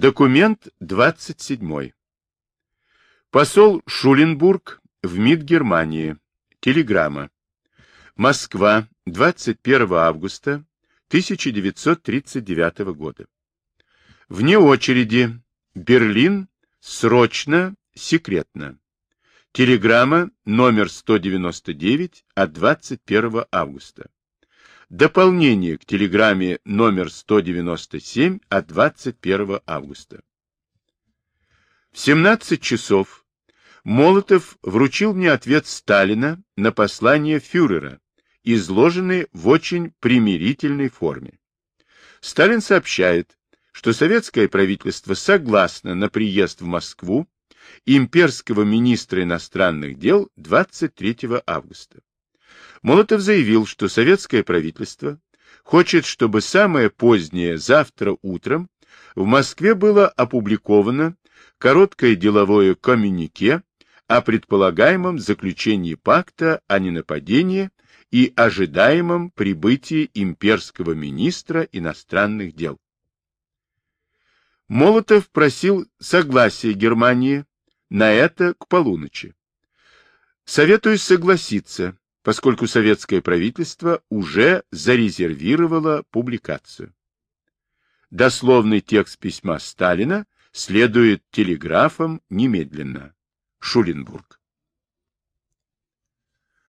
Документ 27. Посол Шуленбург в МИД Германии. Телеграмма. Москва, 21 августа 1939 года. Вне очереди. Берлин. Срочно. Секретно. Телеграмма номер 199 от 21 августа. Дополнение к телеграмме номер 197 от 21 августа. В 17 часов Молотов вручил мне ответ Сталина на послание фюрера, изложенный в очень примирительной форме. Сталин сообщает, что советское правительство согласно на приезд в Москву имперского министра иностранных дел 23 августа. Молотов заявил, что советское правительство хочет, чтобы самое позднее завтра утром в Москве было опубликовано короткое деловое коммюнике о предполагаемом заключении пакта о ненападении и ожидаемом прибытии имперского министра иностранных дел. Молотов просил согласия Германии на это к полуночи. Советую согласиться, поскольку советское правительство уже зарезервировало публикацию. Дословный текст письма Сталина следует телеграфом немедленно. Шуленбург.